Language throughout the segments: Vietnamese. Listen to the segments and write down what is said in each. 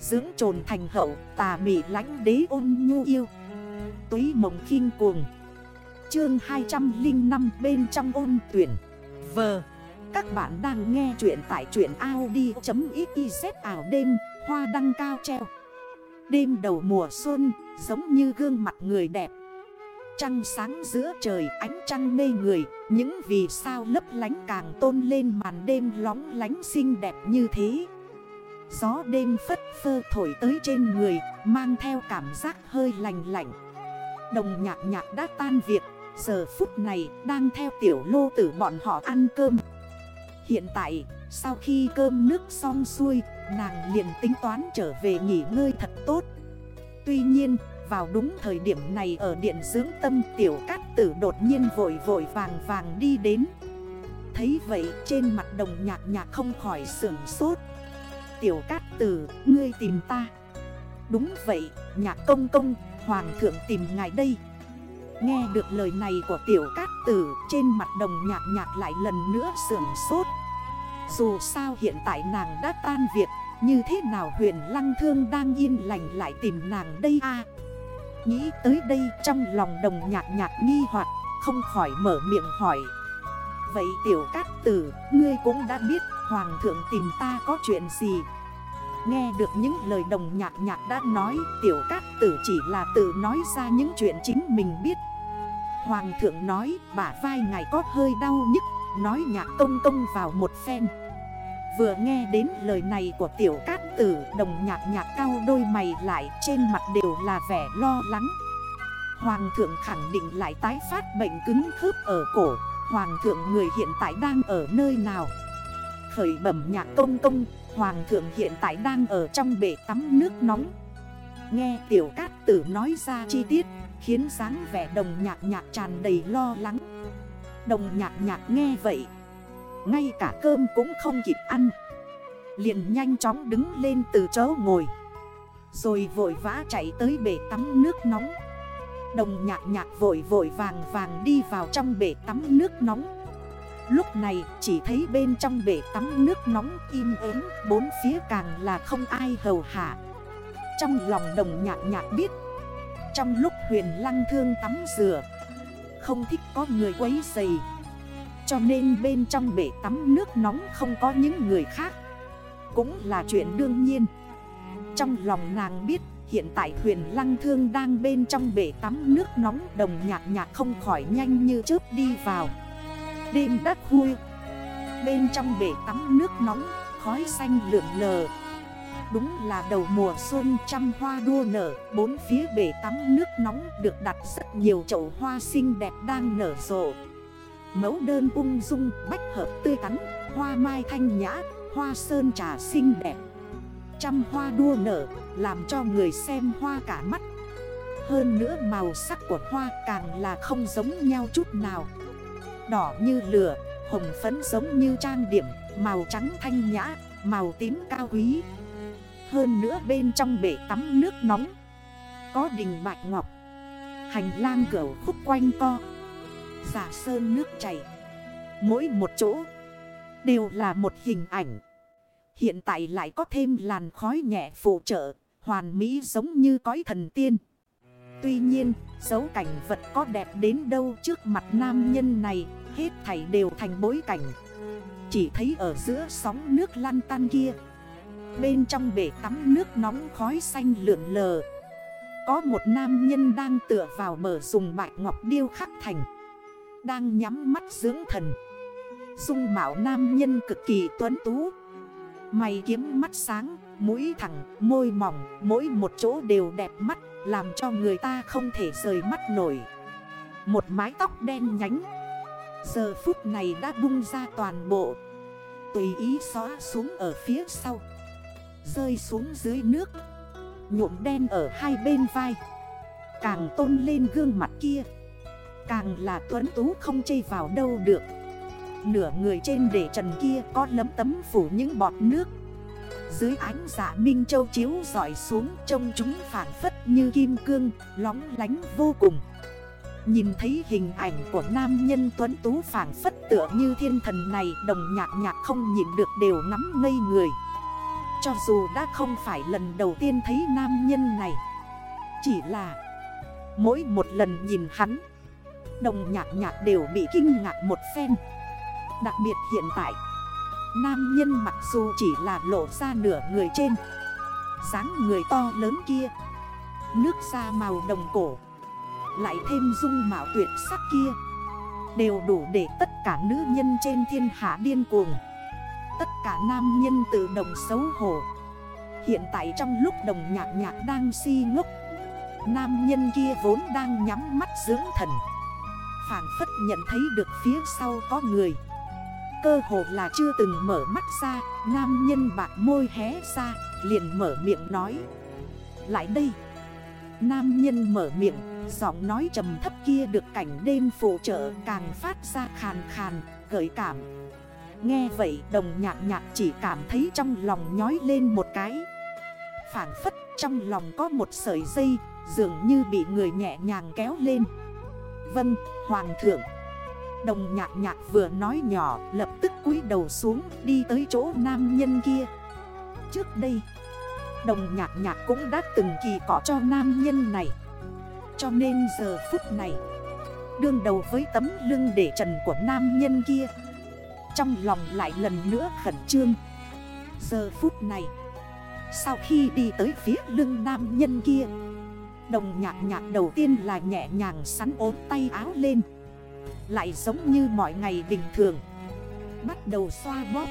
Dưỡng trồn thành hậu, tà mị lánh đế ôn nhu yêu. Túy mộng khinh cuồng. Chương 205 bên trong ôn tuyển. Vờ Các bạn đang nghe chuyện tại truyện Audi.xyz ảo đêm, Hoa đăng cao treo. Đêm đầu mùa xuân, giống như gương mặt người đẹp. Trăng sáng giữa trời, ánh trăng mê người, Những vì sao lấp lánh càng tôn lên màn đêm lóng lánh xinh đẹp như thế. Gió đêm phất phơ thổi tới trên người, Mang theo cảm giác hơi lành lạnh. Đồng nhạc nhạc đã tan việc, Giờ phút này đang theo tiểu lô tử bọn họ ăn cơm. Hiện tại, sau khi cơm nước xong xuôi, Nàng liền tính toán trở về nghỉ ngơi thật tốt. Tuy nhiên, vào đúng thời điểm này ở điện dưỡng tâm, tiểu cát tử đột nhiên vội vội vàng vàng đi đến. Thấy vậy, trên mặt đồng nhạc nhạc không khỏi sưởng sốt. Tiểu cát tử, ngươi tìm ta. Đúng vậy, nhạc công công, hoàng thượng tìm ngài đây. Nghe được lời này của tiểu cát tử Trên mặt đồng nhạc nhạc lại lần nữa sưởng sốt. Dù sao hiện tại nàng đã tan việc Như thế nào huyền lăng thương đang yên lành lại tìm nàng đây a? Nghĩ tới đây trong lòng đồng nhạc nhạc nghi hoặc Không khỏi mở miệng hỏi. Vậy tiểu cát tử, ngươi cũng đã biết Hoàng thượng tìm ta có chuyện gì. Nghe được những lời đồng nhạc nhạc đã nói Tiểu cát tử chỉ là tự nói ra những chuyện chính mình biết. Hoàng thượng nói bả vai ngài có hơi đau nhức Nói nhạc công công vào một phen. Vừa nghe đến lời này của tiểu cát tử Đồng nhạc nhạc cao đôi mày lại Trên mặt đều là vẻ lo lắng. Hoàng thượng khẳng định lại tái phát bệnh cứng khớp ở cổ. Hoàng thượng người hiện tại đang ở nơi nào? Khởi bẩm nhạc công công, Hoàng thượng hiện tại đang ở trong bể tắm nước nóng. Nghe tiểu cát tử nói ra chi tiết, Khiến dáng vẻ đồng nhạc nhạc tràn đầy lo lắng. Đồng nhạc nhạc nghe vậy, Ngay cả cơm cũng không kịp ăn. Liền nhanh chóng đứng lên từ chỗ ngồi, Rồi vội vã chạy tới bể tắm nước nóng. Đồng nhạc nhạc vội vội vàng vàng đi vào trong bể tắm nước nóng. Lúc này, chỉ thấy bên trong bể tắm nước nóng im ớn Bốn phía càng là không ai hầu hạ. Trong lòng đồng nhạc nhạc biết, Trong lúc huyền lăng thương tắm rửa, Không thích có người quấy dày Cho nên bên trong bể tắm nước nóng không có những người khác. Cũng là chuyện đương nhiên. Trong lòng nàng biết Hiện tại huyền lăng thương đang bên trong bể tắm nước nóng Đồng nhạc nhạc không khỏi nhanh như chớp đi vào. Đêm đất vui Bên trong bể tắm nước nóng, Khói xanh lượn lờ. Đúng là đầu mùa xuân trăm hoa đua nở, Bốn phía bể tắm nước nóng Được đặt rất nhiều chậu hoa xinh đẹp đang nở rộ. Mẫu đơn ung dung, bách hợp tươi tắn, Hoa mai thanh nhã, Hoa sơn trà xinh đẹp. Trăm hoa đua nở Làm cho người xem hoa cả mắt. Hơn nữa màu sắc của hoa càng là không giống nhau chút nào. Đỏ như lửa, hồng phấn giống như trang điểm Màu trắng thanh nhã, màu tím cao quý. Hơn nữa bên trong bể tắm nước nóng Có đình bạch ngọc. Hành lang cửa khúc quanh co Giả sơn nước chảy. Mỗi một chỗ Đều là một hình ảnh. Hiện tại lại có thêm làn khói nhẹ phụ trợ Hoàn mỹ giống như cõi thần tiên. Tuy nhiên, dấu cảnh vật có đẹp đến đâu trước mặt nam nhân này Hết thảy đều thành bối cảnh. Chỉ thấy ở giữa sóng nước lăn tan kia Bên trong bể tắm nước nóng khói xanh lượn lờ. Có một nam nhân đang tựa vào bờ dùng bạch ngọc điêu khắc thành Đang nhắm mắt dưỡng thần. Dung mạo nam nhân cực kỳ tuấn tú. Mày kiếm mắt sáng, mũi thẳng, môi mỏng Mỗi một chỗ đều đẹp mắt Làm cho người ta không thể rời mắt nổi. Một mái tóc đen nhánh. Giờ phút này đã bung ra toàn bộ. Tùy ý xóa xuống ở phía sau. Rơi xuống dưới nước. Nhuộm đen ở hai bên vai. Càng tôn lên gương mặt kia. Càng là tuấn tú không chây vào đâu được. Nửa người trên để trần kia có lấm tấm phủ những bọt nước. Dưới ánh dạ Minh Châu chiếu dọi xuống Trông chúng phản phất như kim cương, Lóng lánh vô cùng. Nhìn thấy hình ảnh của nam nhân tuấn tú phản phất tựa như thiên thần này, Đồng nhạc nhạc không nhìn được đều ngắm ngây người. Cho dù đã không phải lần đầu tiên thấy nam nhân này, Chỉ là Mỗi một lần nhìn hắn, Đồng nhạc nhạc đều bị kinh ngạc một phen. Đặc biệt hiện tại, Nam nhân mặc dù chỉ là lộ ra nửa người trên, dáng người to lớn kia, Nước da màu đồng cổ, Lại thêm dung mạo tuyệt sắc kia, Đều đủ để tất cả nữ nhân trên thiên hạ điên cuồng. Tất cả nam nhân tự đồng xấu hổ. Hiện tại trong lúc đồng nhạc nhạc đang si ngốc, Nam nhân kia vốn đang nhắm mắt dưỡng thần Phản phất nhận thấy được phía sau có người. Cơ hồ là chưa từng mở mắt ra Nam nhân bạc môi hé ra Liền mở miệng nói. Lại đây. Nam nhân mở miệng Giọng nói trầm thấp kia được cảnh đêm phụ trợ Càng phát ra khàn khàn Gợi cảm. Nghe vậy đồng nhạc nhạc chỉ cảm thấy trong lòng nhói lên một cái. Phản phất trong lòng có một sợi dây Dường như bị người nhẹ nhàng kéo lên. Vâng, Hoàng thượng. Đồng nhạc nhạc vừa nói nhỏ, Lập tức cúi đầu xuống, Đi tới chỗ nam nhân kia. Trước đây, Đồng nhạc nhạc cũng đã từng kỳ cỏ cho nam nhân này. Cho nên giờ phút này, Đương đầu với tấm lưng để trần của nam nhân kia, Trong lòng lại lần nữa khẩn trương. Giờ phút này, Sau khi đi tới phía lưng nam nhân kia, Đồng nhạc nhạc đầu tiên là nhẹ nhàng sắn ốm tay áo lên. Lại giống như mọi ngày bình thường. Bắt đầu xoa bóp,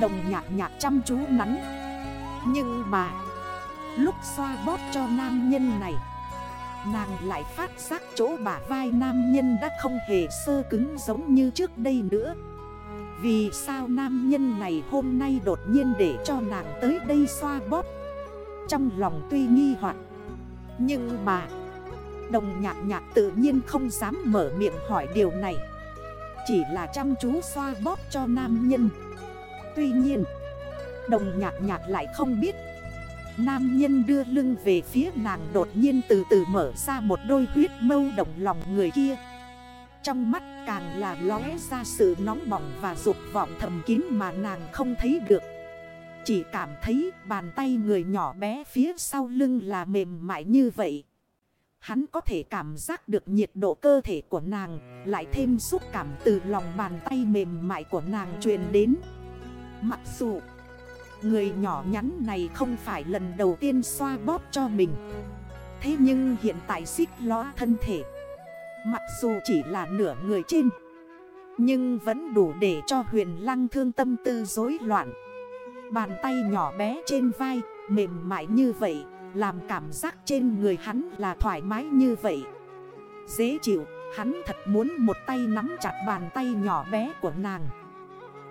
Đồng nhạc nhạc chăm chú nắn. Nhưng mà, Lúc xoa bóp cho nam nhân này, Nàng lại phát giác chỗ bả vai nam nhân đã không hề sơ cứng giống như trước đây nữa. Vì sao nam nhân này hôm nay đột nhiên để cho nàng tới đây xoa bóp? Trong lòng tuy nghi hoặc, Nhưng mà Đồng nhạc nhạc tự nhiên không dám mở miệng hỏi điều này. Chỉ là chăm chú xoa bóp cho nam nhân. Tuy nhiên, Đồng nhạc nhạc lại không biết. Nam nhân đưa lưng về phía nàng đột nhiên từ từ mở ra một đôi huyết mâu động lòng người kia. Trong mắt càng là lóe ra sự nóng bỏng và dục vọng thầm kín mà nàng không thấy được. Chỉ cảm thấy bàn tay người nhỏ bé phía sau lưng là mềm mại như vậy. Hắn có thể cảm giác được nhiệt độ cơ thể của nàng, Lại thêm xúc cảm từ lòng bàn tay mềm mại của nàng truyền đến. Mặc dù, Người nhỏ nhắn này không phải lần đầu tiên xoa bóp cho mình. Thế nhưng hiện tại xích ló thân thể, Mặc dù chỉ là nửa người trên, Nhưng vẫn đủ để cho huyền lăng thương tâm tư rối loạn. Bàn tay nhỏ bé trên vai, Mềm mại như vậy làm cảm giác trên người hắn là thoải mái như vậy. Dễ chịu, Hắn thật muốn một tay nắm chặt bàn tay nhỏ bé của nàng.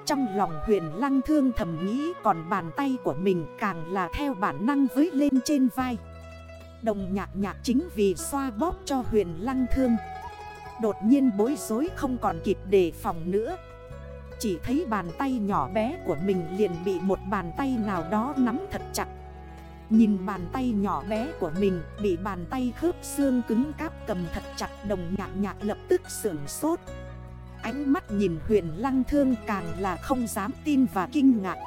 Trong lòng huyền lăng thương thầm nghĩ còn bàn tay của mình càng là theo bản năng với lên trên vai. Đồng nhạc nhạc chính vì xoa bóp cho huyền lăng thương. Đột nhiên bối rối không còn kịp đề phòng nữa. Chỉ thấy bàn tay nhỏ bé của mình liền bị một bàn tay nào đó nắm thật chặt. Nhìn bàn tay nhỏ bé của mình, bị bàn tay khớp xương cứng cáp cầm thật chặt đồng nhạc nhạc lập tức sưởng sốt. Ánh mắt nhìn huyền lăng thương càng là không dám tin và kinh ngạc.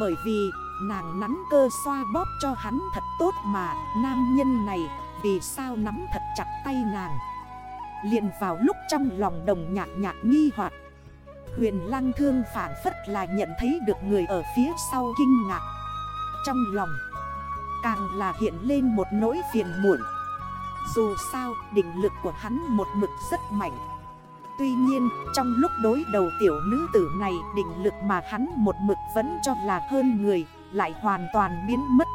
Bởi vì, nàng nắn cơ xoa bóp cho hắn thật tốt mà, Nam nhân này, vì sao nắm thật chặt tay nàng? Liền vào lúc trong lòng đồng nhạc nhạc nghi hoặc, Huyền lăng thương phản phất là nhận thấy được người ở phía sau kinh ngạc. Trong lòng càng là hiện lên một nỗi phiền muộn. Dù sao định lực của hắn một mực rất mạnh. Tuy nhiên, trong lúc đối đầu tiểu nữ tử này định lực mà hắn một mực vẫn cho là hơn người, Lại hoàn toàn biến mất.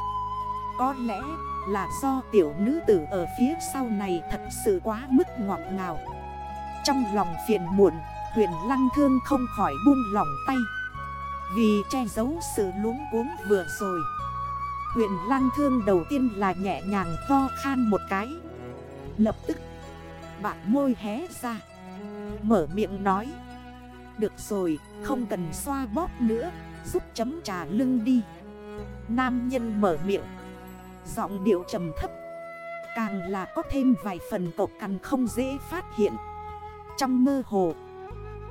Có lẽ là do tiểu nữ tử ở phía sau này thật sự quá mức ngọt ngào. Trong lòng phiền muộn, huyền lăng thương không khỏi buông lòng tay. Vì che giấu sự luống cuống vừa rồi Huyền lang thương đầu tiên là nhẹ nhàng vo khan một cái. Lập tức, bạn môi hé ra, Mở miệng nói. Được rồi, không cần xoa bóp nữa, Giúp chấm trà lưng đi. Nam nhân mở miệng, Giọng điệu trầm thấp. Càng là có thêm vài phần cộc cằn không dễ phát hiện. Trong mơ hồ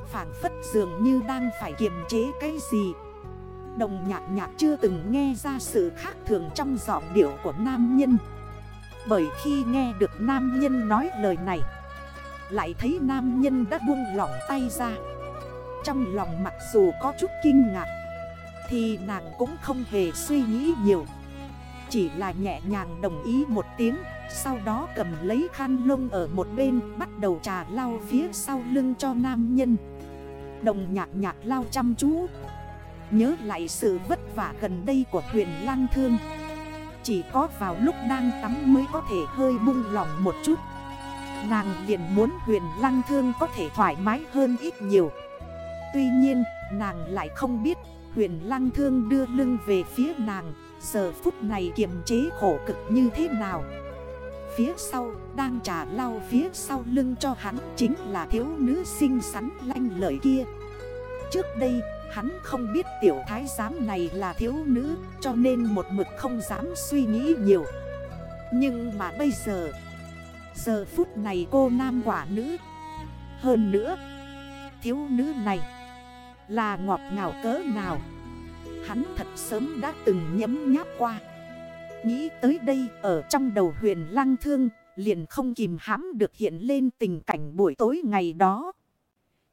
Phản phất dường như đang phải kiềm chế cái gì. Đồng nhạc nhạc chưa từng nghe ra sự khác thường trong giọng điệu của nam nhân. Bởi khi nghe được nam nhân nói lời này, Lại thấy nam nhân đã buông lỏng tay ra. Trong lòng mặc dù có chút kinh ngạc, Thì nàng cũng không hề suy nghĩ nhiều. Chỉ là nhẹ nhàng đồng ý một tiếng, Sau đó cầm lấy khăn lông ở một bên, Bắt đầu trà lau phía sau lưng cho nam nhân. Đồng nhạc nhạc lau chăm chú. Nhớ lại sự vất vả gần đây của huyền lang thương. Chỉ có vào lúc đang tắm mới có thể hơi buông lòng một chút. Nàng liền muốn huyền lăng thương có thể thoải mái hơn ít nhiều. Tuy nhiên, nàng lại không biết, huyền lăng thương đưa lưng về phía nàng, Giờ phút này kiềm chế khổ cực như thế nào? Phía sau, đang trả lau phía sau lưng cho hắn Chính là thiếu nữ xinh xắn lanh lợi kia. Trước đây Hắn không biết tiểu thái giám này là thiếu nữ, Cho nên một mực không dám suy nghĩ nhiều. Nhưng mà bây giờ Giờ phút này cô nam quả nữ. Hơn nữa, Thiếu nữ này Là ngọt ngào cỡ nào? Hắn thật sớm đã từng nhấm nháp qua. Nghĩ tới đây, ở trong đầu huyền lăng thương, Liền không kìm hãm được hiện lên tình cảnh buổi tối ngày đó.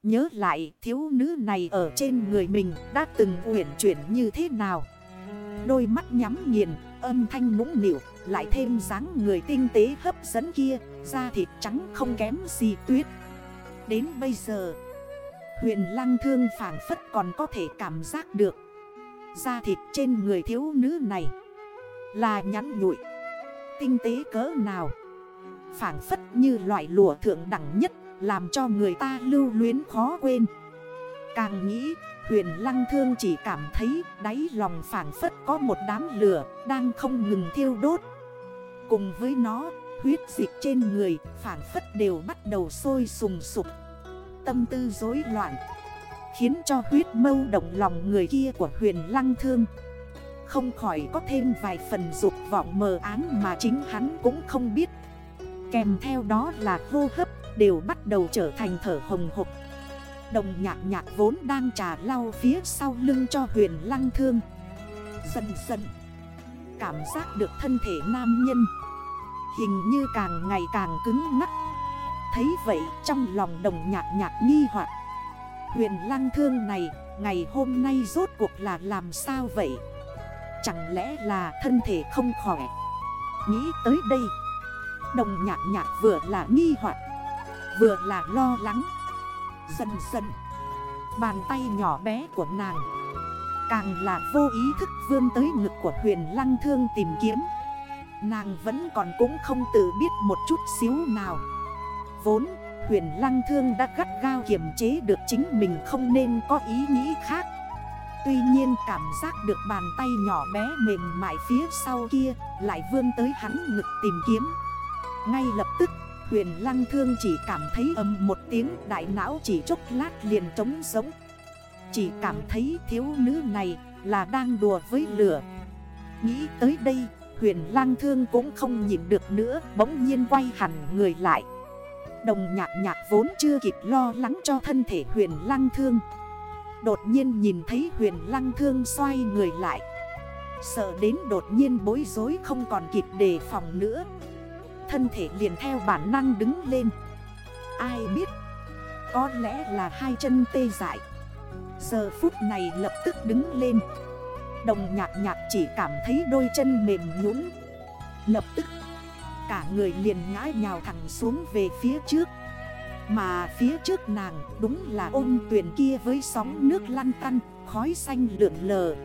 Nhớ lại thiếu nữ này ở trên người mình đã từng uyển chuyển như thế nào. Đôi mắt nhắm nghiền, âm thanh nũng nịu Lại thêm dáng người tinh tế hấp dẫn kia Da thịt trắng không kém gì tuyết. Đến bây giờ Huyền lăng thương phản phất còn có thể cảm giác được. Da thịt trên người thiếu nữ này Là nhắn nhụi Tinh tế cỡ nào Phản phất như loại lụa thượng đẳng nhất làm cho người ta lưu luyến khó quên. Càng nghĩ, huyền lăng thương chỉ cảm thấy đáy lòng phản phất có một đám lửa đang không ngừng thiêu đốt. Cùng với nó, huyết dịch trên người phản phất đều bắt đầu sôi sùng sục. Tâm tư rối loạn, Khiến cho huyết mâu động lòng người kia của huyền lăng thương. Không khỏi có thêm vài phần dục vọng mờ án mà chính hắn cũng không biết. Kèm theo đó là hô hấp Đều bắt đầu trở thành thở hồng hộp Đồng nhạc nhạc vốn đang trà lau phía sau lưng cho huyền lăng thương. Dần dần, Cảm giác được thân thể nam nhân Hình như càng ngày càng cứng ngắt Thấy vậy, trong lòng đồng nhạc nhạc nghi hoặc. Huyền lăng thương này, Ngày hôm nay rốt cuộc là làm sao vậy? Chẳng lẽ là thân thể không khỏe? Nghĩ tới đây, Đồng nhạc nhạc vừa là nghi hoặc. Vừa là lo lắng. Dần dần Bàn tay nhỏ bé của nàng Càng là vô ý thức vươn tới ngực của huyền lăng thương tìm kiếm. Nàng vẫn còn cũng không tự biết một chút xíu nào. Vốn, huyền lăng thương đã gắt gao kiềm chế được chính mình không nên có ý nghĩ khác. Tuy nhiên cảm giác được bàn tay nhỏ bé mềm mại phía sau kia Lại vươn tới hắn ngực tìm kiếm. Ngay lập tức Huyền lăng thương chỉ cảm thấy âm một tiếng, đại não chỉ chốc lát liền trống giống Chỉ cảm thấy thiếu nữ này là đang đùa với lửa. Nghĩ tới đây, huyền lang thương cũng không nhìn được nữa, Bỗng nhiên quay hẳn người lại. Đồng nhạc nhạc vốn chưa kịp lo lắng cho thân thể huyền lăng thương. Đột nhiên nhìn thấy huyền lăng thương xoay người lại. Sợ đến đột nhiên bối rối không còn kịp đề phòng nữa. Thân thể liền theo bản năng đứng lên. Ai biết, Có lẽ là hai chân tê dại. Giờ phút này lập tức đứng lên. Đồng nhạc nhạc chỉ cảm thấy đôi chân mềm nhũn. Lập tức, Cả người liền ngã nhào thẳng xuống về phía trước. Mà phía trước nàng đúng là ôn tuyển kia với sóng nước lăn tăn, Khói xanh lượn lờ.